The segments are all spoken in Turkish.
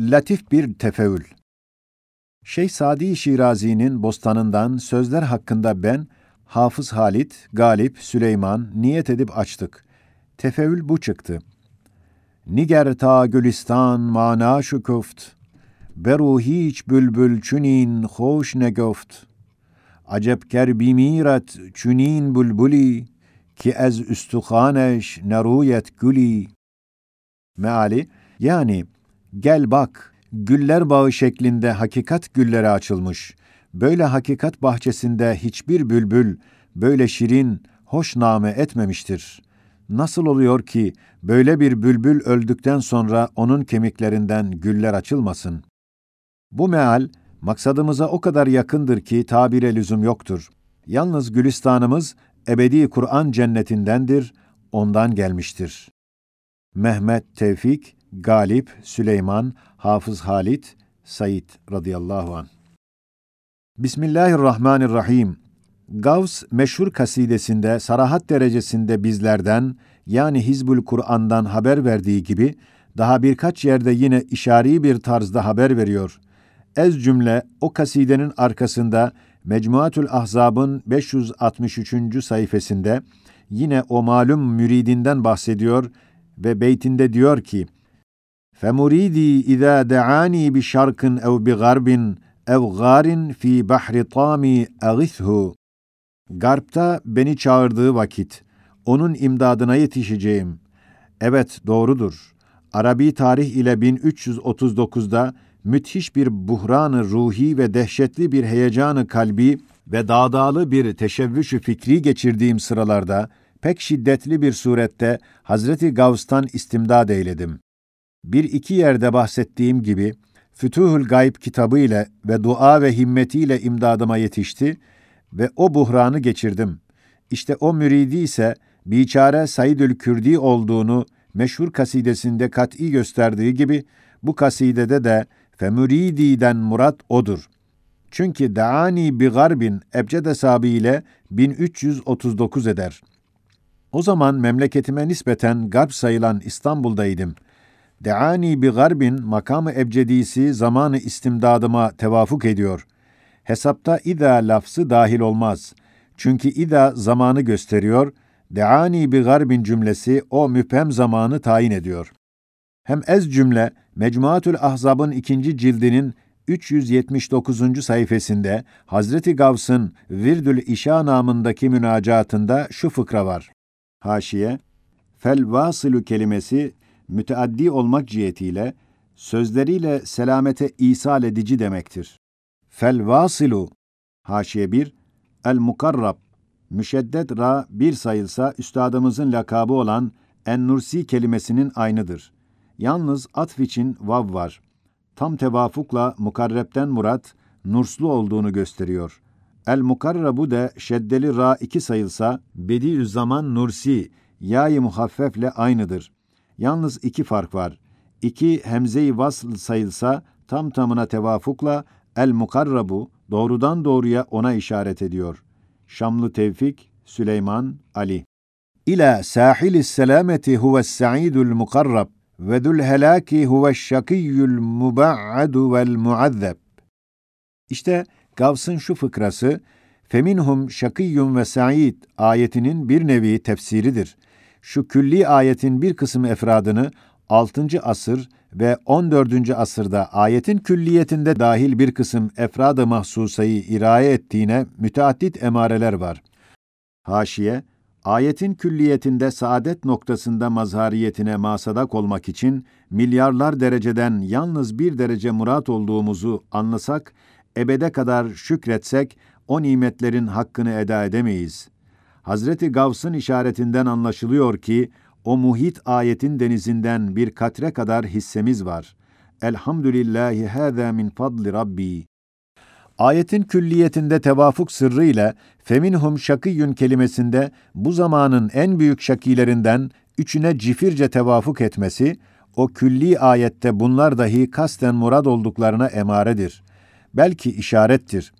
latif bir tefeül. Şeyh Sadi Şirazi'nin bostanından sözler hakkında ben, Hafız Halit, Galip, Süleyman niyet edip açtık. Tefeül bu çıktı. Niger ta gülistan mana şu köft. Beru hiç bülbül çünin hoş ne göft. Acep ker bimiret çünin bülbüli ki ez üstühaneş neruyet güli. Meali, yani gel bak, güller bağı şeklinde hakikat gülleri açılmış. Böyle hakikat bahçesinde hiçbir bülbül böyle şirin, hoş name etmemiştir. Nasıl oluyor ki böyle bir bülbül öldükten sonra onun kemiklerinden güller açılmasın? Bu meal, maksadımıza o kadar yakındır ki tabire lüzum yoktur. Yalnız gülistanımız ebedi Kur'an cennetindendir, ondan gelmiştir. Mehmet Tevfik, Galip, Süleyman, Hafız Halit, Said radıyallahu an. Bismillahirrahmanirrahim. Gavs meşhur kasidesinde sarahat derecesinde bizlerden yani Hizbul Kur'an'dan haber verdiği gibi daha birkaç yerde yine işari bir tarzda haber veriyor. Ez cümle o kasidenin arkasında Mecmuatül Ahzab'ın 563. sayfasında yine o malum müridinden bahsediyor ve beytinde diyor ki: فَمُرِيدِي اِذَا دَعَانِي بِشَرْقٍ اَوْ بِغَرْبٍ ev garin fi bahri tami agithu. Garpta beni çağırdığı vakit onun imdadına yetişeceğim. Evet doğrudur. Arabi tarih ile 1339'da müthiş bir buhranı ruhi ve dehşetli bir heyecanı kalbi ve dağdağlı bir teşebbüsü fikri geçirdiğim sıralarda pek şiddetli bir surette Hazreti Gavs'tan istimdad eyledim. Bir iki yerde bahsettiğim gibi Fütuhul Gayb kitabı ile ve dua ve himmetiyle imdadıma yetişti ve o buhranı geçirdim. İşte o müridi ise biçare Saidül Kürdi olduğunu meşhur kasidesinde kat'i gösterdiği gibi bu kasidede de femürididen murat odur. Çünkü daani bi garbin ebced hesabı ile 1339 eder. O zaman memleketime nispeten garp sayılan İstanbul'daydım.'' Deani bi garbin makamı ebcedisi zamanı istimdadıma tevafuk ediyor. Hesapta ida lafzı dahil olmaz. Çünkü ida zamanı gösteriyor, deani bi garbin cümlesi o müphem zamanı tayin ediyor. Hem ez cümle Mecmuatül Ahzab'ın ikinci cildinin 379. sayfasında Hazreti Gavs'ın Virdül İşa namındaki münacatında şu fıkra var. Haşiye, fel vasılu kelimesi müteaddi olmak cihetiyle sözleriyle selamete isal edici demektir. Fel vasilu haşiye bir el mukarrab müşeddet ra bir sayılsa üstadımızın lakabı olan en-nursi kelimesinin aynıdır. Yalnız atf için vav var. Tam tevafukla mukarrepten murat nurslu olduğunu gösteriyor. El mukarrabu de şeddeli ra iki sayılsa bediüzzaman nursi yayı muhaffefle aynıdır. Yalnız iki fark var. İki hemze-i vasl sayılsa tam tamına tevafukla el mukarrabu doğrudan doğruya ona işaret ediyor. Şamlı Tevfik, Süleyman, Ali. İla sahilis selameti huves sa'idul mukarrab ve dul helaki huves şakiyyul muba'adu vel muazzeb. İşte Gavs'ın şu fıkrası, Feminhum şakiyyun ve sa'id ayetinin bir nevi tefsiridir şu külli ayetin bir kısım efradını 6. asır ve 14. asırda ayetin külliyetinde dahil bir kısım efrad-ı mahsusayı iraye ettiğine müteaddit emareler var. Haşiye, ayetin külliyetinde saadet noktasında mazhariyetine masadak olmak için milyarlar dereceden yalnız bir derece murat olduğumuzu anlasak, ebede kadar şükretsek o nimetlerin hakkını eda edemeyiz.'' Hazreti Gavs'ın işaretinden anlaşılıyor ki o muhit ayetin denizinden bir katre kadar hissemiz var. Elhamdülillahi hâzâ min fadli Rabbi. Ayetin külliyetinde tevafuk sırrı ile feminhum şakiyün kelimesinde bu zamanın en büyük şakilerinden üçüne cifirce tevafuk etmesi, o külli ayette bunlar dahi kasten murad olduklarına emaredir. Belki işarettir.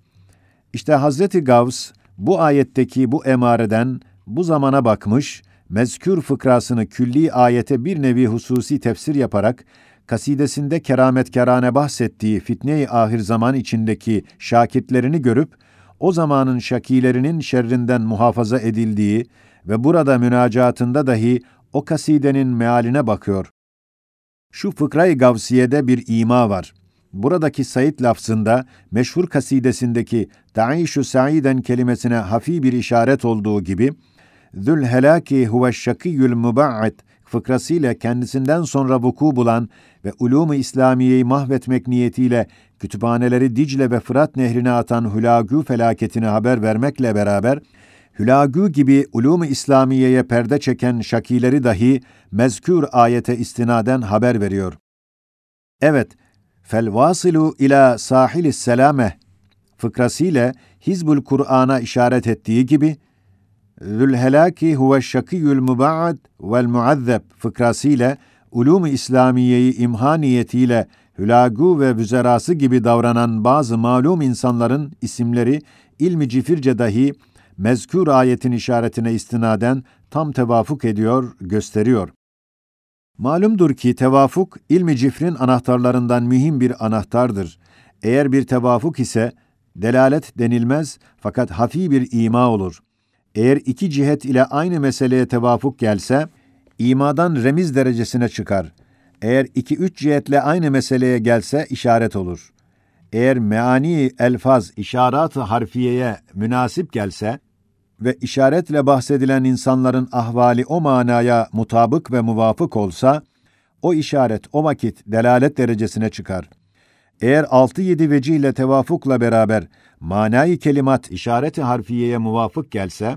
İşte Hazreti Gavs, bu ayetteki bu emareden bu zamana bakmış, mezkür fıkrasını külli ayete bir nevi hususi tefsir yaparak, kasidesinde kerametkarane bahsettiği fitne-i ahir zaman içindeki şakitlerini görüp, o zamanın şakilerinin şerrinden muhafaza edildiği ve burada münacatında dahi o kasidenin mealine bakıyor. Şu fıkra-i gavsiyede bir ima var. Buradaki Said lafzında meşhur kasidesindeki ta'işu sa'iden kelimesine hafi bir işaret olduğu gibi Zül helaki huve şakiyül muba'id fıkrasıyla kendisinden sonra vuku bulan ve ulûmu İslamiye'yi mahvetmek niyetiyle kütüphaneleri Dicle ve Fırat nehrine atan Hülagü felaketini haber vermekle beraber, Hülagü gibi ulûmu İslamiye'ye perde çeken şakileri dahi mezkür ayete istinaden haber veriyor. Evet, fel vasilu ila sahilis selame fıkrasıyla Hizbul Kur'an'a işaret ettiği gibi, Zülhelaki huve şakiyül muba'ad vel muazzeb fıkrasıyla ulûm-u İslamiye'yi imha niyetiyle hülagu ve vüzerası gibi davranan bazı malum insanların isimleri ilmi cifirce dahi mezkür ayetin işaretine istinaden tam tevafuk ediyor, gösteriyor. Malumdur ki tevafuk ilmi cifrin anahtarlarından mühim bir anahtardır. Eğer bir tevafuk ise delalet denilmez fakat hafi bir ima olur. Eğer iki cihet ile aynı meseleye tevafuk gelse, imadan remiz derecesine çıkar. Eğer iki üç cihetle aynı meseleye gelse işaret olur. Eğer meani elfaz işarat-ı harfiyeye münasip gelse ve işaretle bahsedilen insanların ahvali o manaya mutabık ve muvafık olsa, o işaret o vakit delalet derecesine çıkar. Eğer altı yedi vecih ile tevafukla beraber manayı kelimat işareti harfiyeye muvafık gelse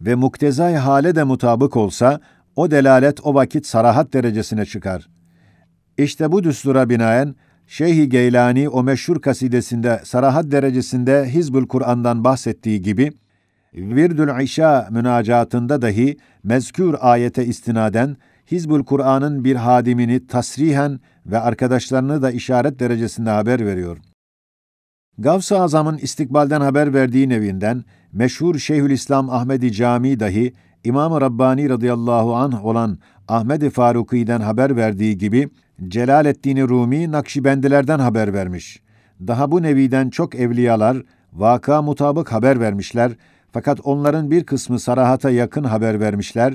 ve muktezai hale de mutabık olsa, o delalet o vakit sarahat derecesine çıkar. İşte bu düstura binaen, Şeyh-i Geylani o meşhur kasidesinde sarahat derecesinde Hizbül Kur'an'dan bahsettiği gibi, Virdül İşa münacatında dahi mezkür ayete istinaden Hizbül Kur'an'ın bir hadimini tasrihen ve arkadaşlarını da işaret derecesinde haber veriyor. Gavs-ı Azam'ın istikbalden haber verdiği nevinden meşhur Şeyhülislam Ahmedi Cami dahi İmam-ı Rabbani radıyallahu anh olan Ahmed-i Faruki'den haber verdiği gibi Celaleddin Rumi Nakşibendilerden haber vermiş. Daha bu neviden çok evliyalar vaka mutabık haber vermişler fakat onların bir kısmı sarahata yakın haber vermişler.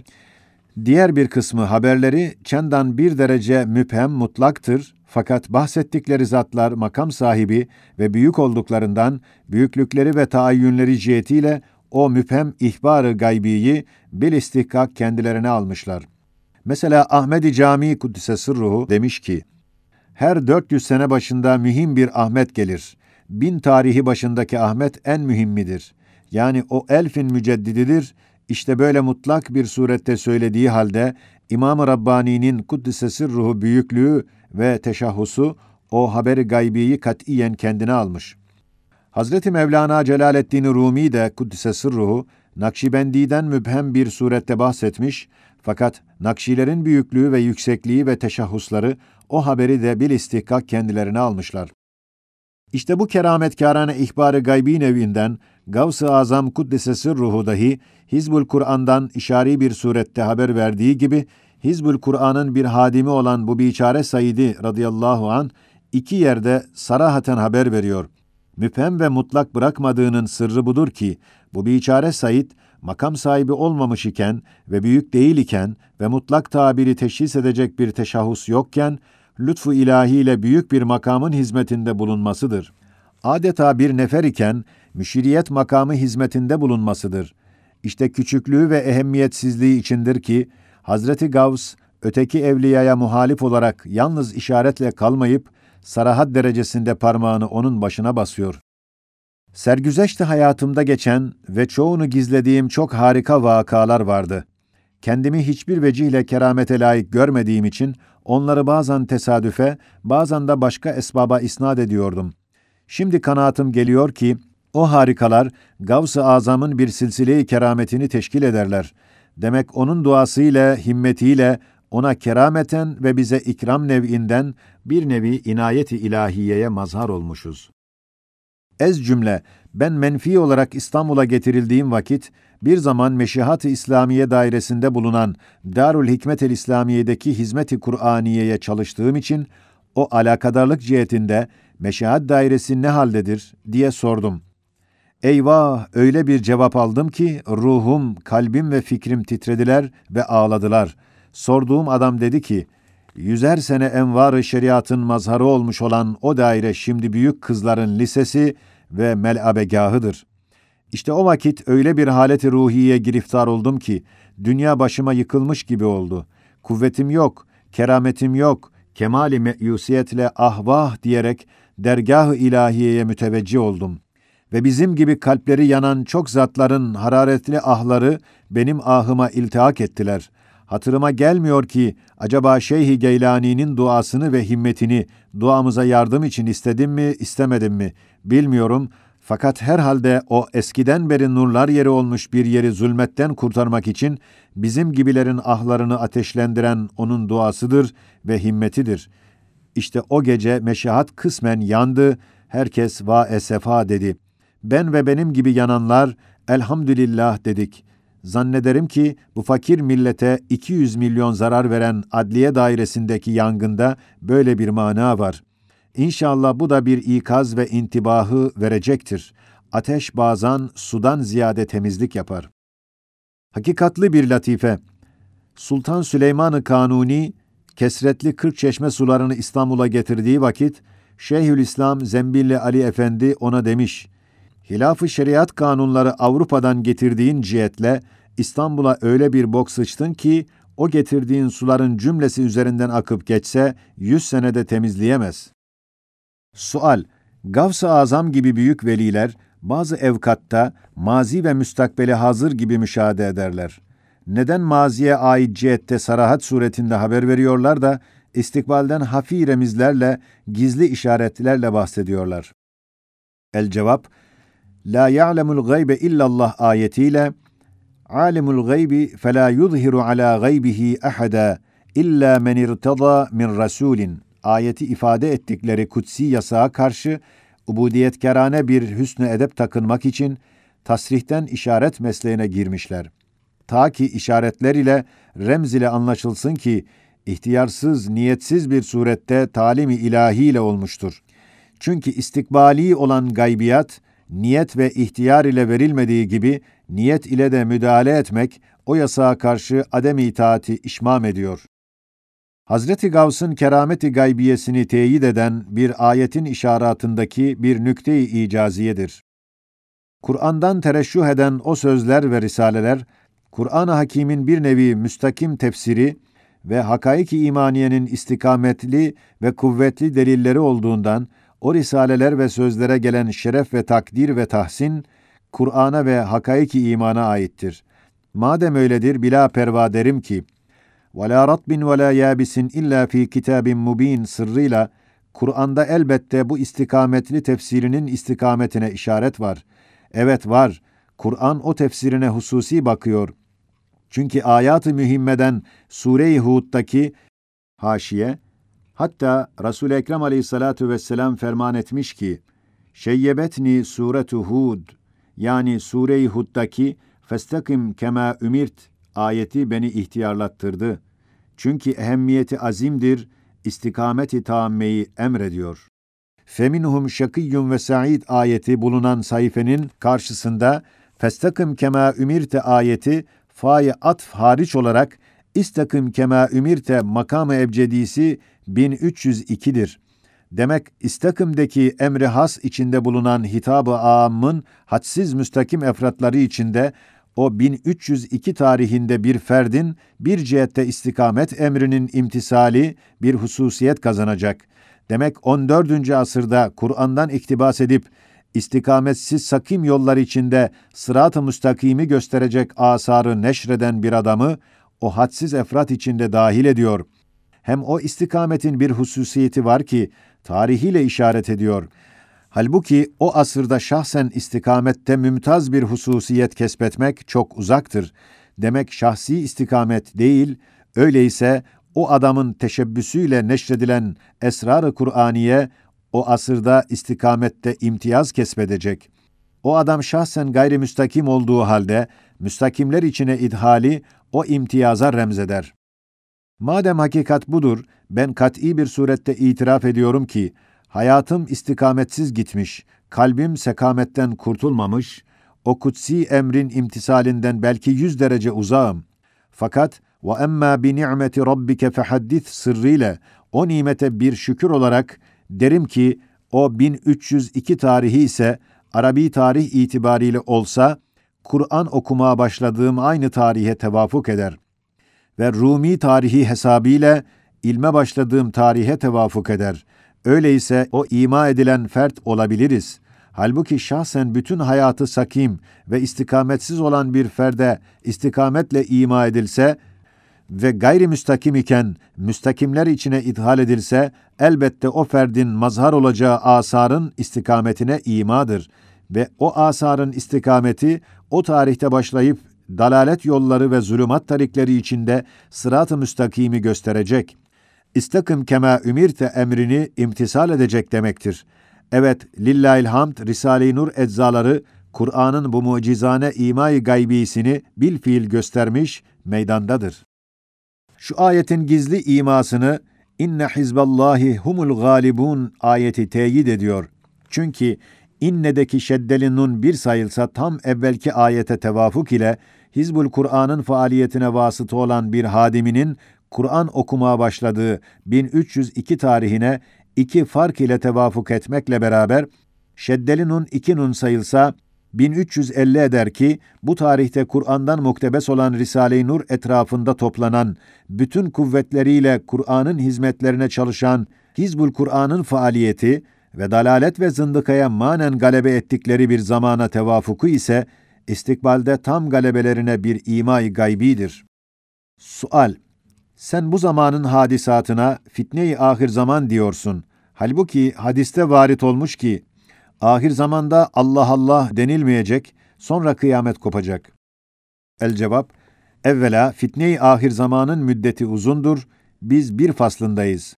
Diğer bir kısmı haberleri çendan bir derece müphem mutlaktır fakat bahsettikleri zatlar makam sahibi ve büyük olduklarından büyüklükleri ve taayyünleri cihetiyle o müphem ihbarı gaybiyi bil istihkak kendilerine almışlar. Mesela Ahmedi Camii Kuddise Sırruhu demiş ki, her 400 sene başında mühim bir Ahmet gelir. Bin tarihi başındaki Ahmet en mühimmidir. Yani o elfin müceddididir. İşte böyle mutlak bir surette söylediği halde İmam-ı Rabbani'nin Kuddise Sırruhu büyüklüğü ve teşahhusu o haberi gaybiyi katiyen kendine almış. Hazreti Mevlana Celaleddin Rumi de Kuddise Sırruhu, Nakşibendi'den mübhem bir surette bahsetmiş, fakat Nakşilerin büyüklüğü ve yüksekliği ve teşahhusları o haberi de bil istihkak kendilerine almışlar. İşte bu kerametkârane ihbarı gaybi nevinden Gavs-ı Azam Kuddise Sırruhu dahi Hizbul Kur'an'dan işari bir surette haber verdiği gibi Hizbül Kur'an'ın bir hadimi olan bu biçare Said'i radıyallahu an iki yerde sarahaten haber veriyor. Müphem ve mutlak bırakmadığının sırrı budur ki bu biçare Said makam sahibi olmamış iken ve büyük değil iken ve mutlak tabiri teşhis edecek bir teşahhus yokken lütfu ilahiyle büyük bir makamın hizmetinde bulunmasıdır. Adeta bir nefer iken müşiriyet makamı hizmetinde bulunmasıdır. İşte küçüklüğü ve ehemmiyetsizliği içindir ki Hazreti Gavs, öteki evliyaya muhalif olarak yalnız işaretle kalmayıp, sarahat derecesinde parmağını onun başına basıyor. Sergüzeşte hayatımda geçen ve çoğunu gizlediğim çok harika vakalar vardı. Kendimi hiçbir vecihle keramete layık görmediğim için onları bazen tesadüfe, bazen de başka esbaba isnat ediyordum. Şimdi kanaatim geliyor ki, o harikalar Gavs-ı Azam'ın bir silsile-i kerametini teşkil ederler. Demek onun duasıyla, himmetiyle ona kerameten ve bize ikram nev'inden bir nevi inayeti ilahiyeye mazhar olmuşuz. Ez cümle, ben menfi olarak İstanbul'a getirildiğim vakit, bir zaman Meşihat-ı İslamiye dairesinde bulunan Darül Hikmet el İslamiye'deki Hizmet-i Kur'aniye'ye çalıştığım için, o alakadarlık cihetinde meşahat dairesi ne haldedir diye sordum. Eyvah öyle bir cevap aldım ki ruhum, kalbim ve fikrim titrediler ve ağladılar. Sorduğum adam dedi ki, yüzer sene envar-ı şeriatın mazharı olmuş olan o daire şimdi büyük kızların lisesi ve melabegahıdır. İşte o vakit öyle bir haleti ruhiye giriftar oldum ki, dünya başıma yıkılmış gibi oldu. Kuvvetim yok, kerametim yok, kemali meyusiyetle ahvah diyerek dergah-ı ilahiyeye müteveccih oldum. Ve bizim gibi kalpleri yanan çok zatların hararetli ahları benim ahıma iltihak ettiler. Hatırıma gelmiyor ki acaba Şeyh-i Geylani'nin duasını ve himmetini duamıza yardım için istedim mi, istemedim mi bilmiyorum. Fakat herhalde o eskiden beri nurlar yeri olmuş bir yeri zulmetten kurtarmak için bizim gibilerin ahlarını ateşlendiren onun duasıdır ve himmetidir. İşte o gece meşahat kısmen yandı, herkes va esefa dedi. Ben ve benim gibi yananlar elhamdülillah dedik. Zannederim ki bu fakir millete 200 milyon zarar veren adliye dairesindeki yangında böyle bir mana var. İnşallah bu da bir ikaz ve intibahı verecektir. Ateş bazen sudan ziyade temizlik yapar. Hakikatli bir latife. Sultan Süleyman-ı Kanuni, kesretli kırk çeşme sularını İstanbul'a getirdiği vakit, Şeyhülislam Zembilli Ali Efendi ona demiş, Hilaf-ı şeriat kanunları Avrupa'dan getirdiğin cihetle İstanbul'a öyle bir bok sıçtın ki o getirdiğin suların cümlesi üzerinden akıp geçse yüz senede temizleyemez. Sual, Gavs-ı Azam gibi büyük veliler bazı evkatta mazi ve müstakbeli hazır gibi müşahede ederler. Neden maziye ait cihette sarahat suretinde haber veriyorlar da istikbalden hafi remizlerle, gizli işaretlerle bahsediyorlar? El cevap, La ya'lemul gaybe illallah ayetiyle Alimul gaybi fela yuzhiru ala gaybihi ahada illa men irtada min rasulin ayeti ifade ettikleri kutsi yasağa karşı ubudiyetkarane bir hüsnü edep takınmak için tasrihten işaret mesleğine girmişler. Ta ki işaretler ile remz ile anlaşılsın ki ihtiyarsız, niyetsiz bir surette talimi ilahiyle olmuştur. Çünkü istikbali olan gaybiyat, niyet ve ihtiyar ile verilmediği gibi niyet ile de müdahale etmek o yasağa karşı adem itaati işmam ediyor. Hazreti Gavs'ın kerameti gaybiyesini teyit eden bir ayetin işaretindeki bir nükte-i icaziyedir. Kur'an'dan tereşüh eden o sözler ve risaleler, Kur'an-ı Hakîm'in bir nevi müstakim tefsiri ve hakaik-i imaniyenin istikametli ve kuvvetli delilleri olduğundan, o risaleler ve sözlere gelen şeref ve takdir ve tahsin, Kur'an'a ve hakaik-i imana aittir. Madem öyledir, bila perva derim ki, وَلَا رَطْبٍ وَلَا يَابِسٍ illa fi kitabin mubin sırrıyla Kur'an'da elbette bu istikametli tefsirinin istikametine işaret var. Evet var. Kur'an o tefsirine hususi bakıyor. Çünkü ayat-ı mühimmeden Sure-i Hud'daki haşiye hatta Resul Ekrem Aleyhissalatu vesselam ferman etmiş ki Şeyyebetni suretu Hud yani Sure-i Hud'daki festakim kema ümirt ayeti beni ihtiyarlattırdı. Çünkü ehemmiyeti azimdir, istikameti taammeyi emrediyor. Feminhum şakiyyun ve sa'id ayeti bulunan sayfenin karşısında Festakım kema ümirte ayeti fa'yı atf hariç olarak istakım kema ümirte makamı ebcedisi 1302'dir. Demek istakımdaki emri has içinde bulunan hitabı âmmın hadsiz müstakim efratları içinde o 1302 tarihinde bir ferdin bir cihette istikamet emrinin imtisali bir hususiyet kazanacak. Demek 14. asırda Kur'an'dan iktibas edip istikametsiz sakim yollar içinde sırat-ı müstakimi gösterecek asarı neşreden bir adamı o hadsiz efrat içinde dahil ediyor. Hem o istikametin bir hususiyeti var ki tarihiyle işaret ediyor.'' Halbuki o asırda şahsen istikamette mümtaz bir hususiyet kesbetmek çok uzaktır. Demek şahsi istikamet değil, öyleyse o adamın teşebbüsüyle neşredilen esrar-ı Kur'aniye o asırda istikamette imtiyaz kesbedecek. O adam şahsen gayrimüstakim olduğu halde müstakimler içine idhali o imtiyaza remzeder. Madem hakikat budur, ben kat'i bir surette itiraf ediyorum ki, hayatım istikametsiz gitmiş, kalbim sekametten kurtulmamış, o kutsi emrin imtisalinden belki yüz derece uzağım. Fakat ve emma bi ni'meti rabbike fehaddith sırrıyla o nimete bir şükür olarak derim ki o 1302 tarihi ise Arabi tarih itibariyle olsa Kur'an okumaya başladığım aynı tarihe tevafuk eder. Ve Rumi tarihi hesabıyla ilme başladığım tarihe tevafuk eder. Öyleyse o ima edilen fert olabiliriz. Halbuki şahsen bütün hayatı sakim ve istikametsiz olan bir ferde istikametle ima edilse ve gayri müstakim iken müstakimler içine ithal edilse elbette o ferdin mazhar olacağı asarın istikametine imadır ve o asarın istikameti o tarihte başlayıp dalalet yolları ve zulümat tarikleri içinde sırat-ı müstakimi gösterecek. İstakim kema ümirte emrini imtisal edecek demektir. Evet, lillahil hamd, Risale-i Nur eczaları Kur'an'ın bu mucizane imay gaybisini bil fiil göstermiş meydandadır. Şu ayetin gizli imasını inne hizballahi humul galibun ayeti teyit ediyor. Çünkü innedeki şeddeli nun bir sayılsa tam evvelki ayete tevafuk ile Hizbul Kur'an'ın faaliyetine vasıta olan bir hadiminin Kur'an okumaya başladığı 1302 tarihine iki fark ile tevafuk etmekle beraber şeddeli nun iki nun sayılsa 1350 eder ki bu tarihte Kur'an'dan muktebes olan Risale-i Nur etrafında toplanan, bütün kuvvetleriyle Kur'an'ın hizmetlerine çalışan Hizbul Kur'an'ın faaliyeti ve dalalet ve zındıkaya manen galebe ettikleri bir zamana tevafuku ise istikbalde tam galebelerine bir imay gaybidir. Sual Sen bu zamanın hadisatına fitne-i ahir zaman diyorsun. Halbuki hadiste varit olmuş ki ahir zamanda Allah Allah denilmeyecek, sonra kıyamet kopacak. El cevap, evvela fitne-i ahir zamanın müddeti uzundur, biz bir faslındayız.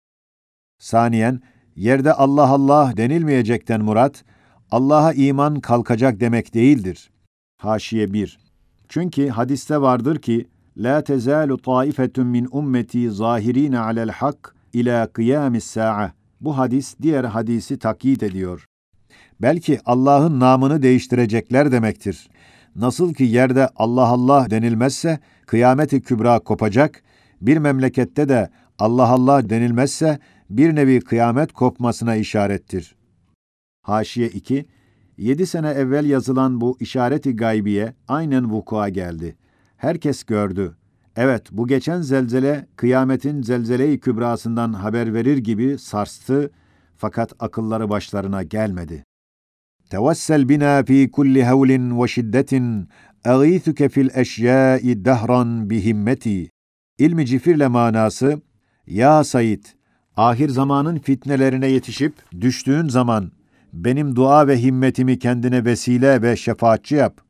Saniyen, yerde Allah Allah denilmeyecekten murat, Allah'a iman kalkacak demek değildir. Haşiye 1 Çünkü hadiste vardır ki, La tezalu taifetun min ummeti zahirine alel hak ila kıyamis sa'a. Bu hadis diğer hadisi takyit ediyor belki Allah'ın namını değiştirecekler demektir. Nasıl ki yerde Allah Allah denilmezse kıyameti kübra kopacak, bir memlekette de Allah Allah denilmezse bir nevi kıyamet kopmasına işarettir. Haşiye 2 Yedi sene evvel yazılan bu işareti gaybiye aynen vukua geldi. Herkes gördü. Evet, bu geçen zelzele kıyametin zelzele-i kübrasından haber verir gibi sarstı fakat akılları başlarına gelmedi. توسل بنا في كل هول وشدة أغيثك في الأشياء دهرا بهمتي İlmi cifirle manası, Ya Said, ahir zamanın fitnelerine yetişip düştüğün zaman benim dua ve himmetimi kendine vesile ve şefaatçi yap.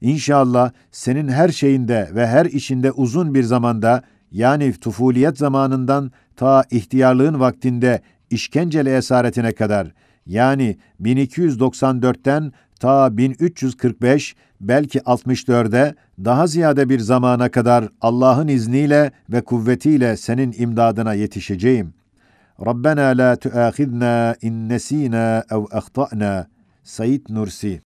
İnşallah senin her şeyinde ve her işinde uzun bir zamanda yani tufuliyet zamanından ta ihtiyarlığın vaktinde işkenceli esaretine kadar yani 1294'ten ta 1345 belki 64'e daha ziyade bir zamana kadar Allah'ın izniyle ve kuvvetiyle senin imdadına yetişeceğim. ربنا لا تؤاخذنا إن نسينا أو أخطأنا. سيد نرسي